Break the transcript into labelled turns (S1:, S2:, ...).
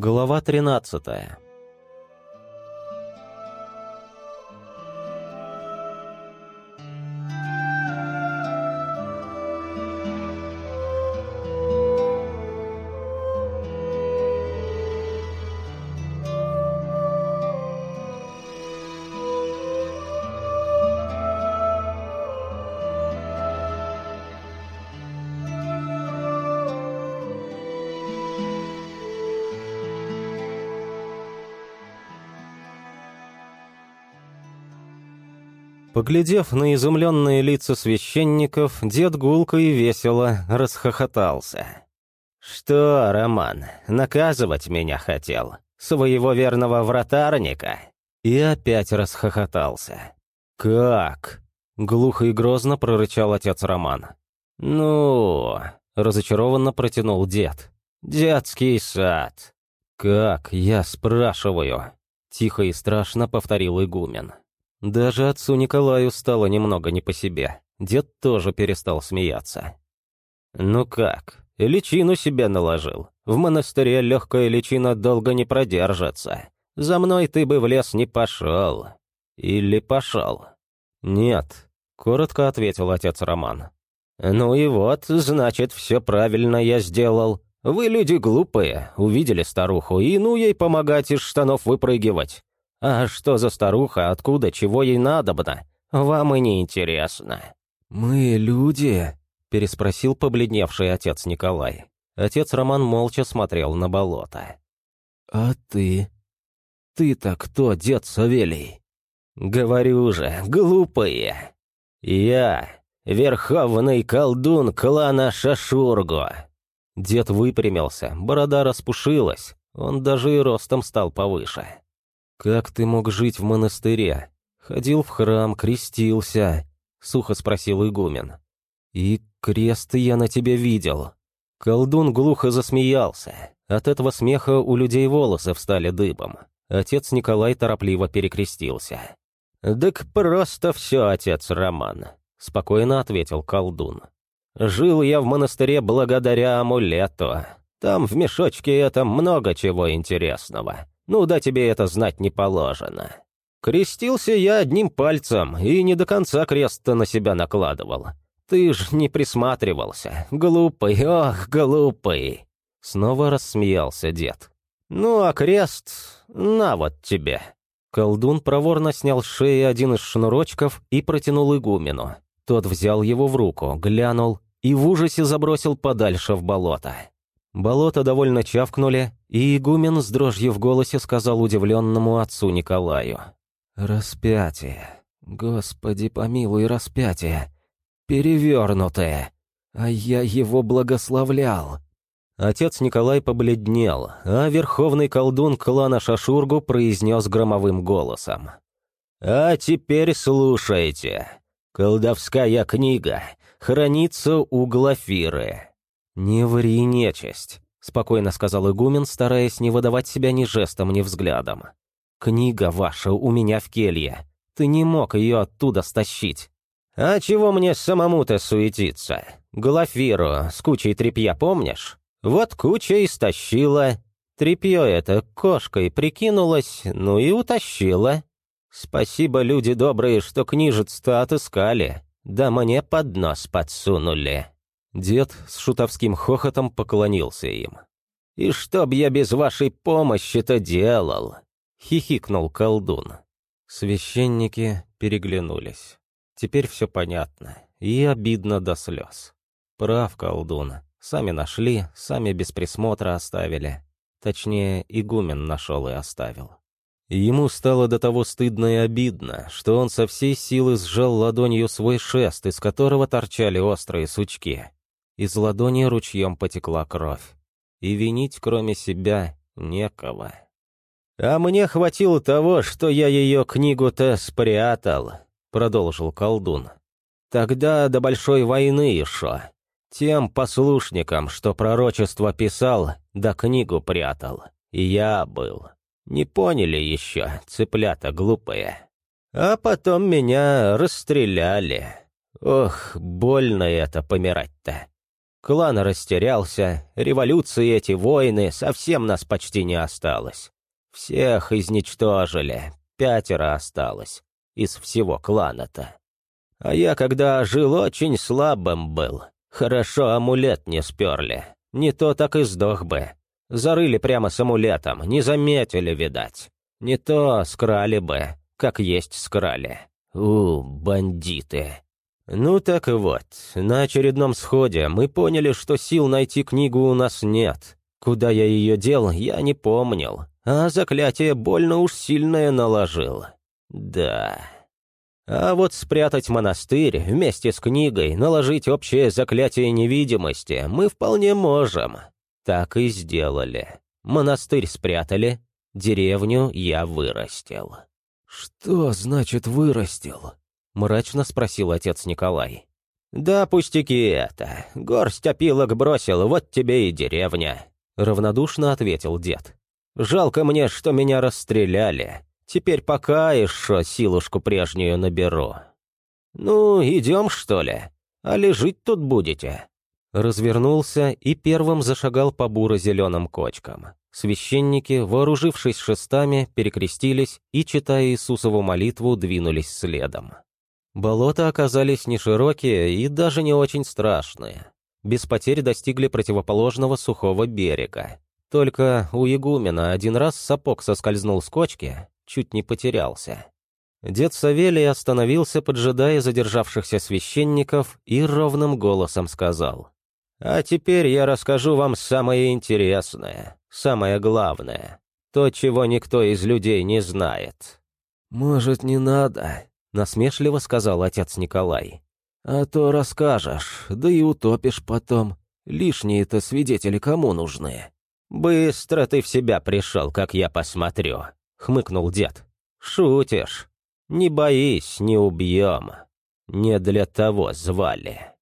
S1: Глава тринадцатая. Поглядев на изумленные лица священников, дед гулко и весело расхохотался. «Что, Роман, наказывать меня хотел? Своего верного вратарника?» И опять расхохотался. «Как?» — глухо и грозно прорычал отец Роман. «Ну...» — разочарованно протянул дед. «Детский сад». «Как, я спрашиваю?» — тихо и страшно повторил игумен. Даже отцу Николаю стало немного не по себе. Дед тоже перестал смеяться. «Ну как, личину себе наложил. В монастыре легкая личина долго не продержится. За мной ты бы в лес не пошел. Или пошел?» «Нет», — коротко ответил отец Роман. «Ну и вот, значит, все правильно я сделал. Вы люди глупые, увидели старуху, и ну ей помогать из штанов выпрыгивать. А что за старуха, откуда, чего ей надобно, вам и не интересно».
S2: «Мы люди?»
S1: — переспросил побледневший отец Николай. Отец Роман молча смотрел на болото.
S2: «А ты? Ты-то кто, дед Савелий?»
S1: «Говорю же, глупые. Я — верховный колдун клана Шашурго». Дед выпрямился, борода распушилась, он даже и ростом стал повыше. «Как ты мог жить в монастыре? Ходил в храм, крестился?» — сухо спросил игумен. «И крест я на тебе видел». Колдун глухо засмеялся. От этого смеха у людей волосы встали дыбом. Отец Николай торопливо перекрестился. «Так просто все, отец Роман», — спокойно ответил колдун. «Жил я в монастыре благодаря амулету. Там в мешочке это много чего интересного. Ну да тебе это знать не положено. Крестился я одним пальцем и не до конца крест-то на себя накладывал. Ты ж не присматривался. Глупый, ох, глупый. Снова рассмеялся дед. Ну а крест, на вот тебе. Колдун проворно снял с шеи один из шнурочков и протянул игумену. Тот взял его в руку, глянул и в ужасе забросил подальше в болото. Болото довольно чавкнули, и игумен с дрожью в голосе сказал удивленному отцу Николаю. «Распятие. Господи, помилуй, распятие. Перевернутое. А я его благословлял». Отец Николай побледнел, а верховный колдун клана Шашургу произнес громовым голосом. «А теперь слушайте. Колдовская книга хранится у Глафиры. «Не ври, нечисть», — спокойно сказал игумен, стараясь не выдавать себя ни жестом, ни взглядом. «Книга ваша у меня в келье. Ты не мог ее оттуда стащить». «А чего мне самому-то суетиться? Глафиру с кучей тряпья помнишь? Вот куча и стащила. Тряпье это кошкой прикинулась, ну и утащила. Спасибо, люди добрые, что книжец-то отыскали, да мне под нос подсунули». Дед с шутовским хохотом поклонился им. «И что б я без вашей помощи-то делал?» — хихикнул колдун. Священники переглянулись. Теперь все понятно и обидно до слез. Прав колдун. Сами нашли, сами без присмотра оставили. Точнее, игумен нашел и оставил. Ему стало до того стыдно и обидно, что он со всей силы сжал ладонью свой шест, из которого торчали острые сучки. Из ладони ручьем потекла кровь. И винить, кроме себя, некого. «А мне хватило того, что я ее книгу-то спрятал», — продолжил колдун. «Тогда до Большой войны еще. Тем послушникам, что пророчество писал, да книгу прятал. Я был. Не поняли еще, цыплята глупые. А потом меня расстреляли. Ох, больно это помирать-то. Клан растерялся, революции эти войны, совсем нас почти не осталось. Всех изничтожили, пятеро осталось из всего клана-то. А я, когда жил, очень слабым был. Хорошо амулет не сперли. Не то так и сдох бы. Зарыли прямо с амулетом, не заметили, видать. Не то скрали бы, как есть скрали. У, бандиты. Ну так и вот, на очередном сходе мы поняли, что сил найти книгу у нас нет. Куда я ее дел, я не помнил. А заклятие больно уж сильное наложил. Да. А вот спрятать монастырь вместе с книгой, наложить общее заклятие невидимости мы вполне можем. Так и сделали. Монастырь спрятали, деревню я вырастил.
S2: «Что значит вырастил?» — мрачно спросил отец Николай.
S1: «Да пустяки это. Горсть опилок бросил, вот тебе и деревня», — равнодушно ответил дед. «Жалко мне, что меня расстреляли. Теперь пока еще силушку прежнюю наберу. Ну, идем, что ли? А ли жить тут будете?» Развернулся и первым зашагал по буро-зеленым кочкам. Священники, вооружившись шестами, перекрестились и, читая Иисусову молитву, двинулись следом. Болота оказались не широкие и даже не очень страшные. Без потерь достигли противоположного сухого берега. Только у игумена один раз сапог соскользнул с кочки, чуть не потерялся. Дед Савелий остановился, поджидая задержавшихся священников, и ровным голосом сказал. «А теперь я расскажу вам самое интересное, самое главное, то, чего никто из людей не знает».
S2: «Может, не надо?» — насмешливо сказал отец Николай. «А то расскажешь, да и утопишь потом. Лишние-то свидетели кому нужны?»
S1: «Быстро ты в себя пришел, как я посмотрю», — хмыкнул дед. «Шутишь? Не боись, не убьем. Не для того звали».